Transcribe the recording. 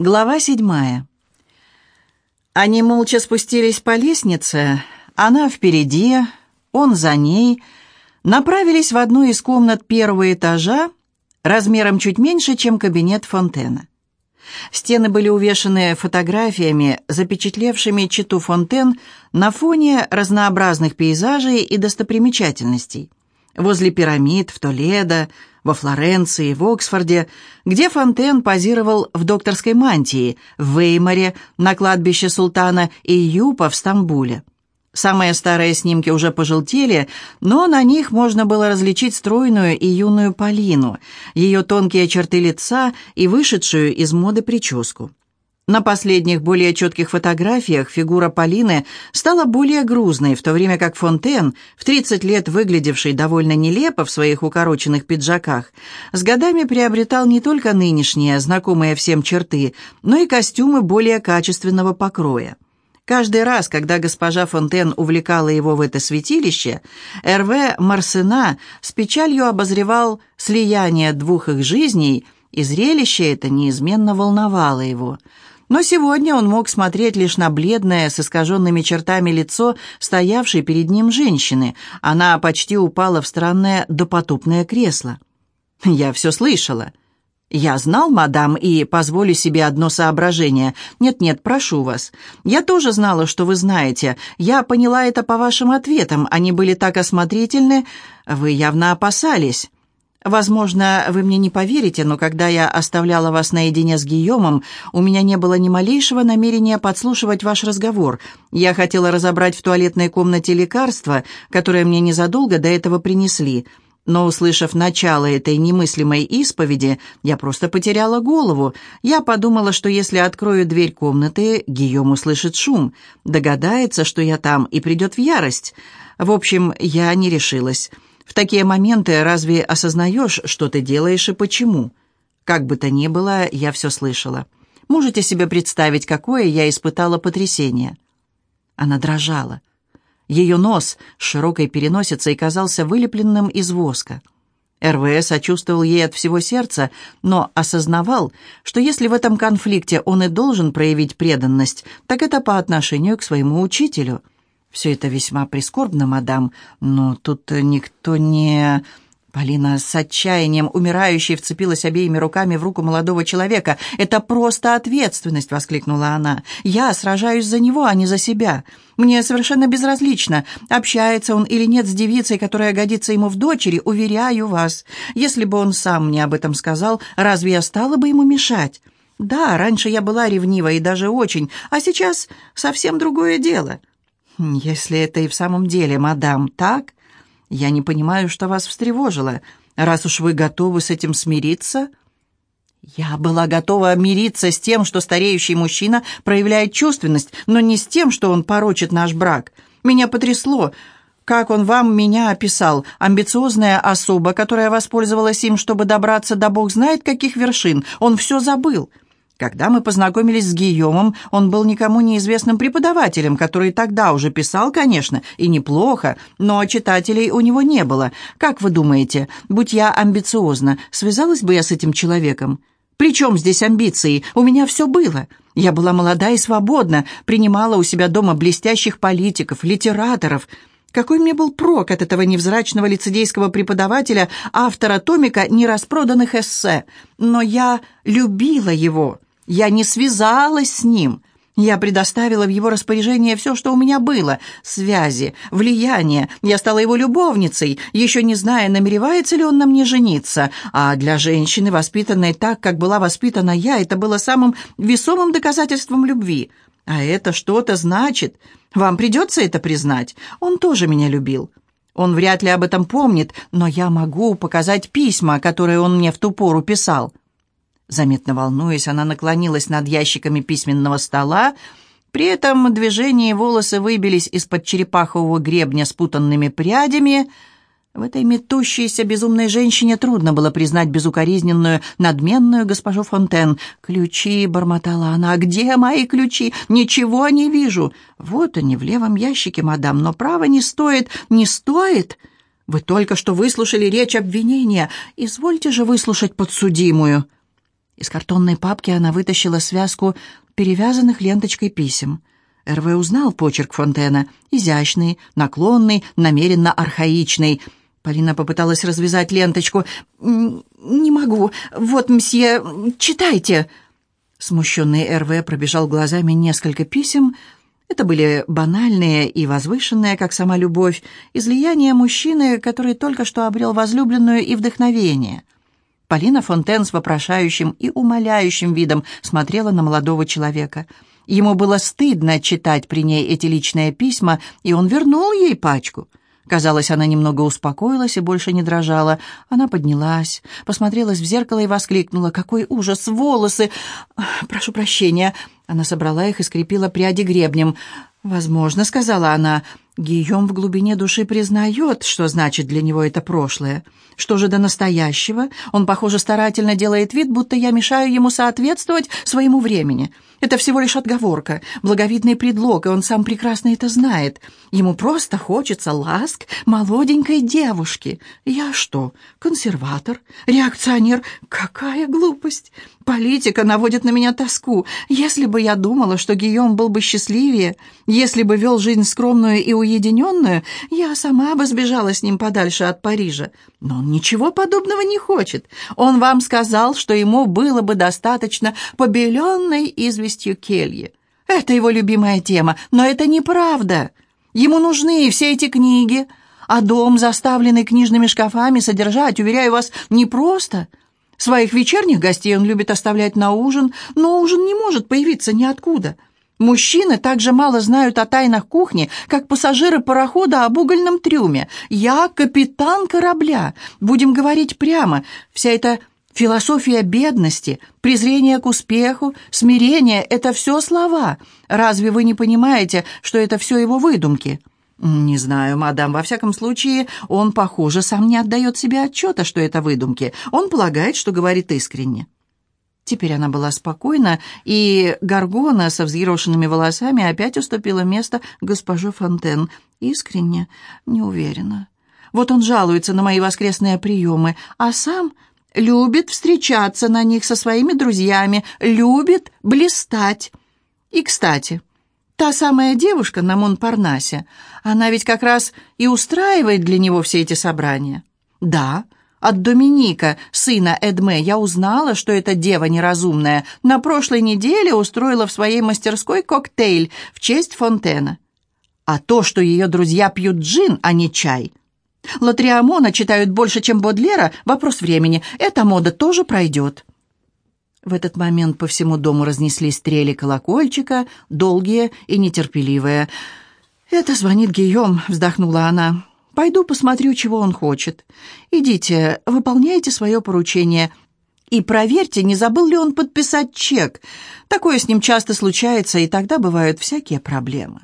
Глава седьмая. Они молча спустились по лестнице, она впереди, он за ней, направились в одну из комнат первого этажа, размером чуть меньше, чем кабинет Фонтена. Стены были увешаны фотографиями, запечатлевшими читу Фонтен на фоне разнообразных пейзажей и достопримечательностей. Возле пирамид, в Толедо, во Флоренции, в Оксфорде, где Фонтен позировал в докторской мантии, в Веймаре, на кладбище султана Июпа в Стамбуле. Самые старые снимки уже пожелтели, но на них можно было различить стройную и юную Полину, ее тонкие черты лица и вышедшую из моды прическу. На последних, более четких фотографиях фигура Полины стала более грузной, в то время как Фонтен, в 30 лет выглядевший довольно нелепо в своих укороченных пиджаках, с годами приобретал не только нынешние, знакомые всем черты, но и костюмы более качественного покроя. Каждый раз, когда госпожа Фонтен увлекала его в это святилище, Р.В. Марсена с печалью обозревал слияние двух их жизней, и зрелище это неизменно волновало его – но сегодня он мог смотреть лишь на бледное, с искаженными чертами лицо, стоявшей перед ним женщины. Она почти упала в странное допотопное кресло. «Я все слышала». «Я знал, мадам, и позволю себе одно соображение. Нет-нет, прошу вас. Я тоже знала, что вы знаете. Я поняла это по вашим ответам. Они были так осмотрительны. Вы явно опасались». Возможно, вы мне не поверите, но когда я оставляла вас наедине с Гийомом, у меня не было ни малейшего намерения подслушивать ваш разговор. Я хотела разобрать в туалетной комнате лекарства, которое мне незадолго до этого принесли. Но, услышав начало этой немыслимой исповеди, я просто потеряла голову. Я подумала, что если открою дверь комнаты, Гийом услышит шум, догадается, что я там, и придет в ярость. В общем, я не решилась. В такие моменты разве осознаешь, что ты делаешь и почему? Как бы то ни было, я все слышала. Можете себе представить, какое я испытала потрясение?» Она дрожала. Ее нос с широкой переносицей казался вылепленным из воска. РВС сочувствовал ей от всего сердца, но осознавал, что если в этом конфликте он и должен проявить преданность, так это по отношению к своему учителю – «Все это весьма прискорбно, мадам, но тут никто не...» Полина с отчаянием, умирающей, вцепилась обеими руками в руку молодого человека. «Это просто ответственность!» — воскликнула она. «Я сражаюсь за него, а не за себя. Мне совершенно безразлично, общается он или нет с девицей, которая годится ему в дочери, уверяю вас. Если бы он сам мне об этом сказал, разве я стала бы ему мешать? Да, раньше я была ревнива и даже очень, а сейчас совсем другое дело». «Если это и в самом деле, мадам, так, я не понимаю, что вас встревожило. Раз уж вы готовы с этим смириться...» Я была готова мириться с тем, что стареющий мужчина проявляет чувственность, но не с тем, что он порочит наш брак. Меня потрясло, как он вам меня описал. Амбициозная особа, которая воспользовалась им, чтобы добраться до бог знает каких вершин. Он все забыл. Когда мы познакомились с Гийомом, он был никому неизвестным преподавателем, который тогда уже писал, конечно, и неплохо, но читателей у него не было. Как вы думаете, будь я амбициозна, связалась бы я с этим человеком? При чем здесь амбиции? У меня все было. Я была молода и свободна, принимала у себя дома блестящих политиков, литераторов. Какой мне был прок от этого невзрачного лицедейского преподавателя, автора томика нераспроданных эссе? Но я любила его». Я не связалась с ним. Я предоставила в его распоряжение все, что у меня было. Связи, влияние. Я стала его любовницей, еще не зная, намеревается ли он на мне жениться. А для женщины, воспитанной так, как была воспитана я, это было самым весомым доказательством любви. А это что-то значит. Вам придется это признать. Он тоже меня любил. Он вряд ли об этом помнит, но я могу показать письма, которые он мне в ту пору писал. Заметно волнуясь, она наклонилась над ящиками письменного стола. При этом движении волосы выбились из-под черепахового гребня спутанными прядями. В этой метущейся безумной женщине трудно было признать безукоризненную, надменную госпожу Фонтен. «Ключи!» — бормотала она. «Где мои ключи? Ничего не вижу!» «Вот они, в левом ящике, мадам, но право не стоит, не стоит!» «Вы только что выслушали речь обвинения. Извольте же выслушать подсудимую!» Из картонной папки она вытащила связку перевязанных ленточкой писем. Эрве узнал почерк Фонтена. Изящный, наклонный, намеренно архаичный. Полина попыталась развязать ленточку. «Не могу. Вот, мсье, читайте!» Смущенный Эрве пробежал глазами несколько писем. Это были банальные и возвышенные, как сама любовь, излияния мужчины, который только что обрел возлюбленную и вдохновение — Полина Фонтен с вопрошающим и умоляющим видом смотрела на молодого человека. Ему было стыдно читать при ней эти личные письма, и он вернул ей пачку. Казалось, она немного успокоилась и больше не дрожала. Она поднялась, посмотрелась в зеркало и воскликнула. «Какой ужас! Волосы! Прошу прощения!» Она собрала их и скрепила пряди гребнем. «Возможно, — сказала она, — Гийом в глубине души признает, что значит для него это прошлое. Что же до настоящего? Он, похоже, старательно делает вид, будто я мешаю ему соответствовать своему времени. Это всего лишь отговорка, благовидный предлог, и он сам прекрасно это знает. Ему просто хочется ласк молоденькой девушки. Я что, консерватор? Реакционер? Какая глупость! Политика наводит на меня тоску. Если бы я думала, что Гийом был бы счастливее, если бы вел жизнь скромную и уединенную, я сама бы сбежала с ним подальше от Парижа. Но он ничего подобного не хочет. Он вам сказал, что ему было бы достаточно побеленной известью кельи. Это его любимая тема, но это неправда. Ему нужны все эти книги, а дом, заставленный книжными шкафами, содержать, уверяю вас, непросто. Своих вечерних гостей он любит оставлять на ужин, но ужин не может появиться ниоткуда. Мужчины так же мало знают о тайнах кухни, как пассажиры парохода об угольном трюме. Я капитан корабля. Будем говорить прямо. Вся эта философия бедности, презрение к успеху, смирение — это все слова. Разве вы не понимаете, что это все его выдумки?» «Не знаю, мадам. Во всяком случае, он, похоже, сам не отдает себе отчета, что это выдумки. Он полагает, что говорит искренне». Теперь она была спокойна, и Гаргона со взъерошенными волосами опять уступила место госпоже Фонтен. Искренне, не уверена. Вот он жалуется на мои воскресные приемы, а сам любит встречаться на них со своими друзьями, любит блистать. И, кстати, та самая девушка на Монпарнасе, она ведь как раз и устраивает для него все эти собрания. Да, от Доминика, сына Эдме, я узнала, что эта дева неразумная на прошлой неделе устроила в своей мастерской коктейль в честь Фонтена. А то, что ее друзья пьют джин, а не чай. Латриамона читают больше, чем Бодлера, вопрос времени. Эта мода тоже пройдет. В этот момент по всему дому разнеслись стрели колокольчика, долгие и нетерпеливые. «Это звонит Гийом», — вздохнула она. Пойду посмотрю, чего он хочет. Идите, выполняйте свое поручение. И проверьте, не забыл ли он подписать чек. Такое с ним часто случается, и тогда бывают всякие проблемы.